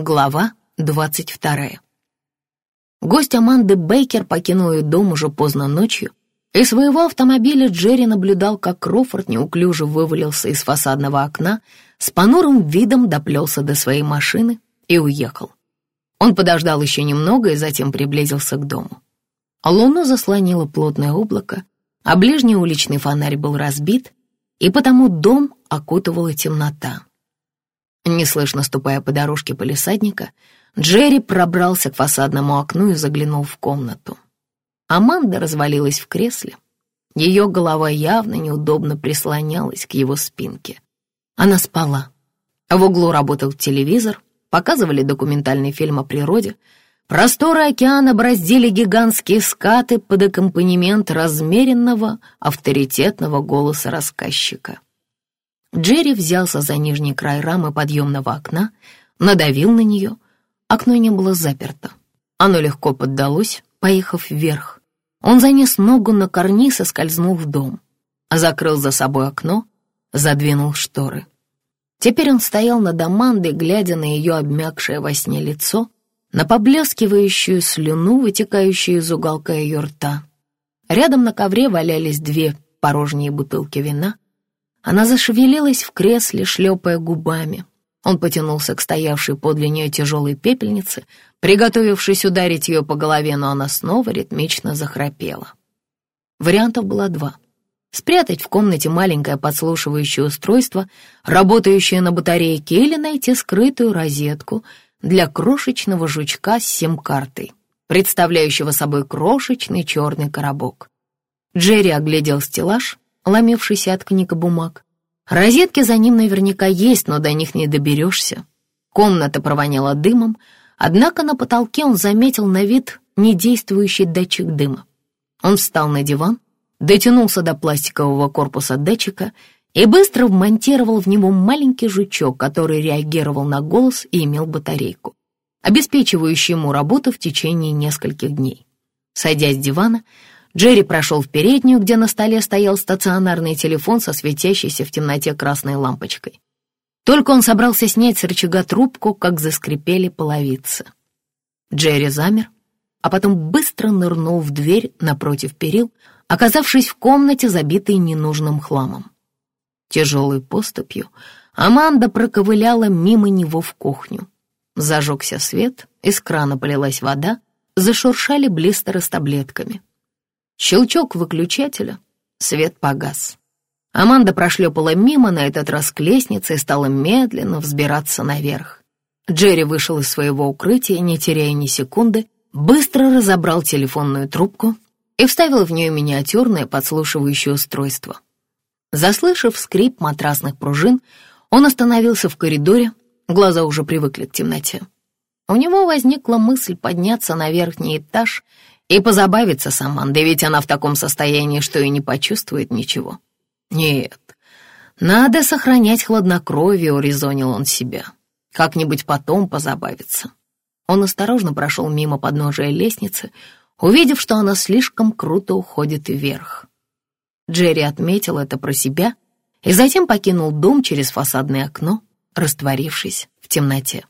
Глава двадцать вторая. Гость Аманды Бейкер покинул ее дом уже поздно ночью. Из своего автомобиля Джерри наблюдал, как Крофорд неуклюже вывалился из фасадного окна, с понурым видом доплелся до своей машины и уехал. Он подождал еще немного и затем приблизился к дому. Луну заслонило плотное облако, а ближний уличный фонарь был разбит, и потому дом окутывала темнота. Неслышно ступая по дорожке полисадника, Джерри пробрался к фасадному окну и заглянул в комнату. Аманда развалилась в кресле. Ее голова явно неудобно прислонялась к его спинке. Она спала. В углу работал телевизор, показывали документальный фильм о природе. Просторы океана браздили гигантские скаты под аккомпанемент размеренного, авторитетного голоса рассказчика. Джерри взялся за нижний край рамы подъемного окна, надавил на нее. Окно не было заперто. Оно легко поддалось, поехав вверх. Он занес ногу на карниз и скользнул в дом. Закрыл за собой окно, задвинул шторы. Теперь он стоял над Амандой, глядя на ее обмякшее во сне лицо, на поблескивающую слюну, вытекающую из уголка ее рта. Рядом на ковре валялись две порожние бутылки вина — она зашевелилась в кресле, шлепая губами. Он потянулся к стоявшей подле нее тяжелой пепельнице, приготовившись ударить ее по голове, но она снова ритмично захрапела. Вариантов было два. Спрятать в комнате маленькое подслушивающее устройство, работающее на батарейке, или найти скрытую розетку для крошечного жучка с сим-картой, представляющего собой крошечный черный коробок. Джерри оглядел стеллаж, ломившийся от книг и бумаг. Розетки за ним наверняка есть, но до них не доберешься. Комната провоняла дымом, однако на потолке он заметил на вид недействующий датчик дыма. Он встал на диван, дотянулся до пластикового корпуса датчика и быстро вмонтировал в него маленький жучок, который реагировал на голос и имел батарейку, обеспечивающую ему работу в течение нескольких дней. Сойдя с дивана, Джерри прошел в переднюю, где на столе стоял стационарный телефон со светящейся в темноте красной лампочкой. Только он собрался снять с рычага трубку, как заскрипели половицы. Джерри замер, а потом быстро нырнул в дверь напротив перил, оказавшись в комнате, забитой ненужным хламом. Тяжелой поступью Аманда проковыляла мимо него в кухню. Зажегся свет, из крана полилась вода, зашуршали блистеры с таблетками. Щелчок выключателя, свет погас. Аманда прошлепала мимо, на этот раз к лестнице, и стала медленно взбираться наверх. Джерри вышел из своего укрытия, не теряя ни секунды, быстро разобрал телефонную трубку и вставил в нее миниатюрное подслушивающее устройство. Заслышав скрип матрасных пружин, он остановился в коридоре, глаза уже привыкли к темноте. У него возникла мысль подняться на верхний этаж и позабавиться с Амандой, ведь она в таком состоянии, что и не почувствует ничего. Нет, надо сохранять хладнокровие, урезонил он себя. Как-нибудь потом позабавиться. Он осторожно прошел мимо подножия лестницы, увидев, что она слишком круто уходит вверх. Джерри отметил это про себя и затем покинул дом через фасадное окно, растворившись в темноте.